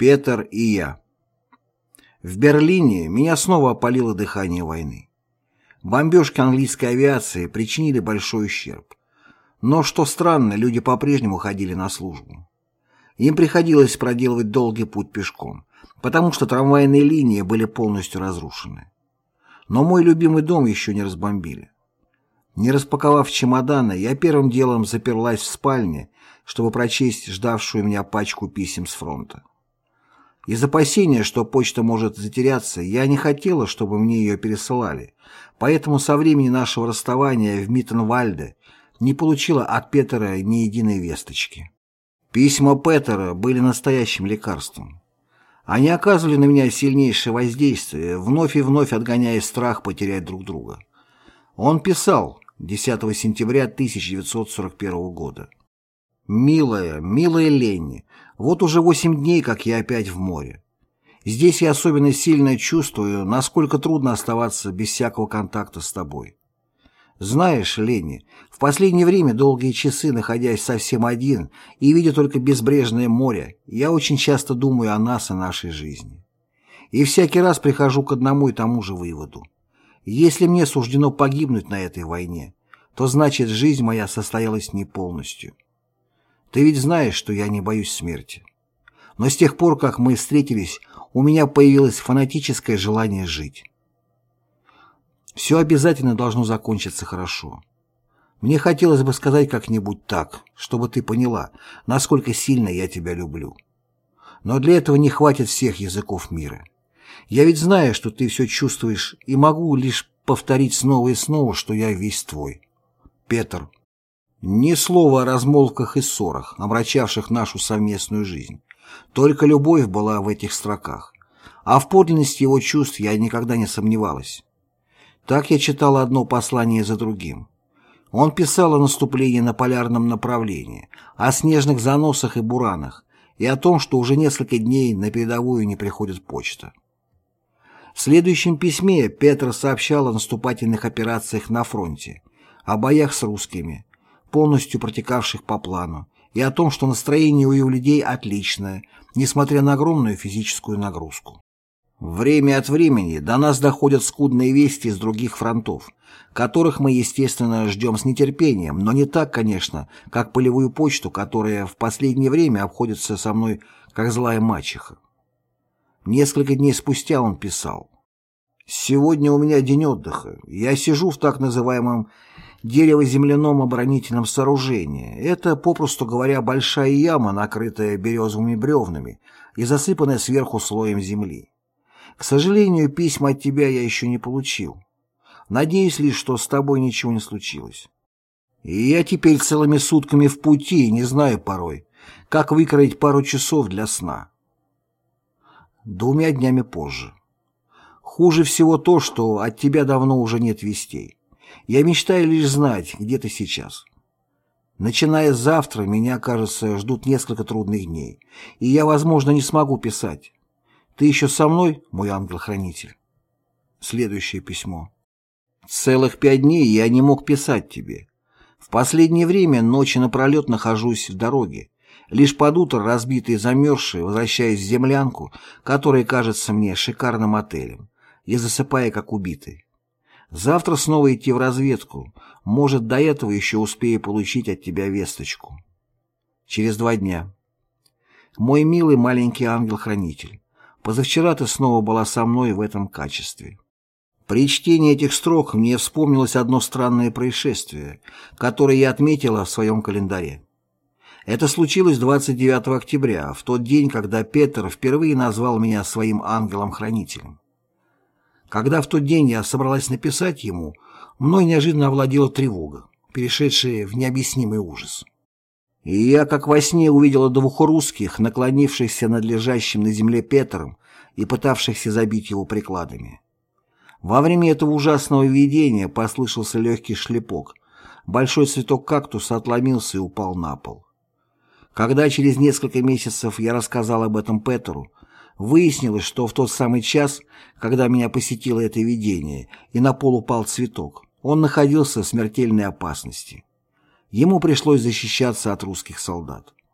Петр и я. В Берлине меня снова опалило дыхание войны. Бомбежки английской авиации причинили большой ущерб. Но, что странно, люди по-прежнему ходили на службу. Им приходилось проделывать долгий путь пешком, потому что трамвайные линии были полностью разрушены. Но мой любимый дом еще не разбомбили. Не распаковав чемоданы, я первым делом заперлась в спальне, чтобы прочесть ждавшую меня пачку писем с фронта. Из опасения, что почта может затеряться, я не хотела, чтобы мне ее пересылали, поэтому со времени нашего расставания в Миттенвальде не получила от Петера ни единой весточки. Письма Петера были настоящим лекарством. Они оказывали на меня сильнейшее воздействие, вновь и вновь отгоняя страх потерять друг друга. Он писал 10 сентября 1941 года. «Милая, милая Ленни, вот уже восемь дней, как я опять в море. Здесь я особенно сильно чувствую, насколько трудно оставаться без всякого контакта с тобой. Знаешь, Ленни, в последнее время долгие часы, находясь совсем один и видя только безбрежное море, я очень часто думаю о нас и нашей жизни. И всякий раз прихожу к одному и тому же выводу. Если мне суждено погибнуть на этой войне, то значит жизнь моя состоялась не полностью. Ты ведь знаешь, что я не боюсь смерти. Но с тех пор, как мы встретились, у меня появилось фанатическое желание жить. Все обязательно должно закончиться хорошо. Мне хотелось бы сказать как-нибудь так, чтобы ты поняла, насколько сильно я тебя люблю. Но для этого не хватит всех языков мира. Я ведь знаю, что ты все чувствуешь, и могу лишь повторить снова и снова, что я весь твой. Петр. Ни слова о размолвках и ссорах, омрачавших нашу совместную жизнь. Только любовь была в этих строках. А в подлинности его чувств я никогда не сомневалась. Так я читала одно послание за другим. Он писал о наступлении на полярном направлении, о снежных заносах и буранах, и о том, что уже несколько дней на передовую не приходит почта. В следующем письме Петр сообщал о наступательных операциях на фронте, о боях с русскими, полностью протекавших по плану, и о том, что настроение у его людей отличное, несмотря на огромную физическую нагрузку. Время от времени до нас доходят скудные вести из других фронтов, которых мы, естественно, ждем с нетерпением, но не так, конечно, как полевую почту, которая в последнее время обходится со мной как злая мачеха. Несколько дней спустя он писал. «Сегодня у меня день отдыха. Я сижу в так называемом дерево-земляном оборонительном сооружении. Это, попросту говоря, большая яма, накрытая березовыми бревнами и засыпанная сверху слоем земли. К сожалению, письма от тебя я еще не получил. Надеюсь лишь, что с тобой ничего не случилось. И я теперь целыми сутками в пути и не знаю порой, как выкроить пару часов для сна. Двумя днями позже. Хуже всего то, что от тебя давно уже нет вестей. Я мечтаю лишь знать, где ты сейчас. Начиная с завтра, меня, кажется, ждут несколько трудных дней, и я, возможно, не смогу писать. Ты еще со мной, мой ангел-хранитель? Следующее письмо. Целых пять дней я не мог писать тебе. В последнее время ночи напролет нахожусь в дороге. Лишь под утро разбитый и замерзший, возвращаясь в землянку, которая кажется мне шикарным отелем, и засыпая как убитый. Завтра снова идти в разведку. Может, до этого еще успею получить от тебя весточку. Через два дня. Мой милый маленький ангел-хранитель, позавчера ты снова была со мной в этом качестве. При чтении этих строк мне вспомнилось одно странное происшествие, которое я отметила в своем календаре. Это случилось 29 октября, в тот день, когда Петр впервые назвал меня своим ангелом-хранителем. Когда в тот день я собралась написать ему, мной неожиданно овладела тревога, перешедшая в необъяснимый ужас. И я, как во сне, увидела двух русских, наклонившихся над лежащим на земле Петром и пытавшихся забить его прикладами. Во время этого ужасного видения послышался легкий шлепок. Большой цветок кактуса отломился и упал на пол. Когда через несколько месяцев я рассказал об этом Петру, Выяснилось, что в тот самый час, когда меня посетило это видение, и на пол упал цветок, он находился в смертельной опасности. Ему пришлось защищаться от русских солдат.